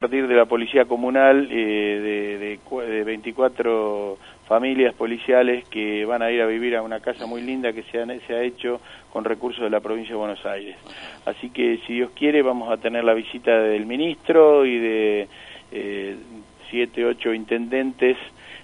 partir de la policía comunal eh, de, de, 24 familias policiales que van a ir a vivir a una casa muy linda que se, se ha hecho con recursos de la provincia de Buenos Aires. Así que si Dios quiere vamos a tener la visita del ministro y de eh, siete, ocho intendentes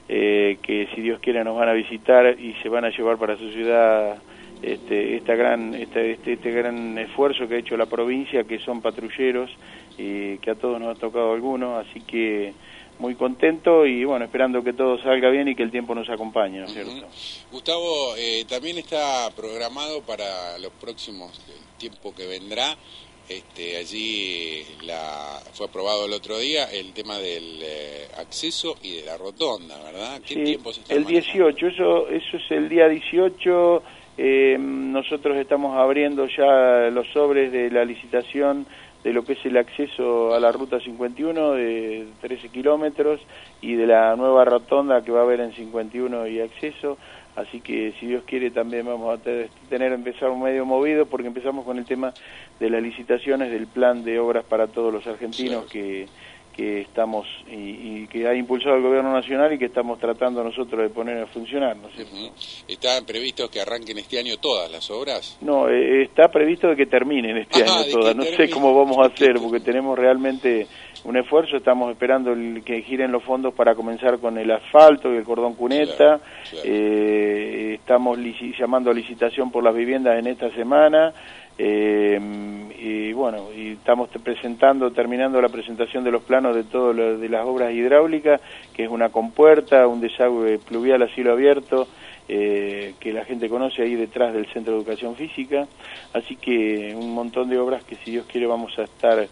eh, que si Dios quiere nos van a visitar y se van a llevar para su ciudad este, esta gran, este, este, este, gran esfuerzo que ha hecho la provincia, que son patrulleros, y que a todos nos ha tocado algunos, así que muy contento y bueno, esperando que todo salga bien y que el tiempo nos acompañe, ¿no es cierto? Gustavo, eh, también está programado para los próximos, el tiempo que vendrá, este, allí la, fue aprobado el otro día el tema del eh, acceso y de la rotonda, ¿verdad? ¿Qué está El 18, eso, eso es el día 18 eh, nosotros estamos abriendo ya los sobres de la licitación de lo que es el acceso a la ruta 51 de 13 kilómetros y de la nueva rotonda que va a haber en 51 y acceso. Así que si Dios quiere también vamos a tener empezar un medio movido porque empezamos con el tema de las licitaciones del plan de obras para todos los argentinos que que estamos y, que ha impulsado el gobierno nacional y que estamos tratando nosotros de poner a funcionar, ¿no ¿Están previstos que arranquen este año todas las obras? No, eh, está previsto de que terminen este año todas. No sé cómo vamos a hacer porque tenemos realmente un esfuerzo. Estamos esperando el, que giren los fondos para comenzar con el asfalto y el cordón cuneta. Eh, estamos llamando a licitación por las viviendas en esta semana. Eh, y bueno, y estamos presentando, terminando la presentación de los planos de todo de las obras hidráulicas, que es una compuerta, un desagüe pluvial a cielo abierto, eh, que la gente conoce ahí detrás del Centro de Educación Física. Así que un montón de obras que si Dios quiere vamos a estar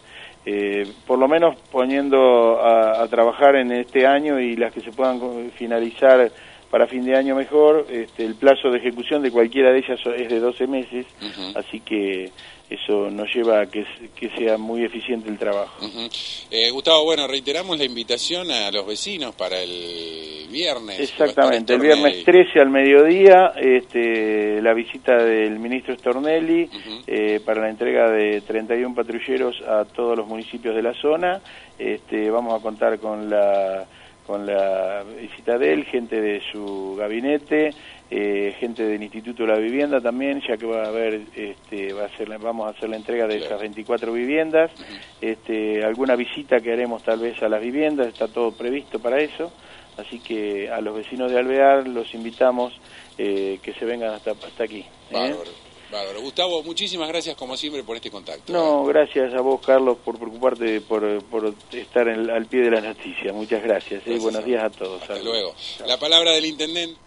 eh, por lo menos poniendo a, a trabajar en este año y las que se puedan finalizar para fin de año mejor. Este, el plazo de ejecución de cualquiera de ellas es de 12 meses, así que eso nos lleva a que, sea muy eficiente el trabajo. eh, Gustavo, bueno, reiteramos la invitación a los vecinos para el viernes. Exactamente, el viernes 13 al mediodía, este, la visita del ministro Stornelli eh, para la entrega de 31 patrulleros a todos los municipios de la zona. Este, vamos a contar con la con la visita de él, gente de su gabinete, eh, gente del Instituto de la Vivienda también, ya que va a haber, este, va a ser, vamos a hacer la entrega de esas 24 viviendas, este, alguna visita que haremos tal vez a las viviendas, está todo previsto para eso, así que a los vecinos de Alvear los invitamos eh, que se vengan hasta, hasta aquí. ¿eh? Gustavo, muchísimas gracias como siempre por este contacto. No, gracias a vos, Carlos, por preocuparte, por, por estar al pie de la noticia. Muchas gracias. ¿eh? Buenos días a todos. Hasta luego. La palabra del intendente.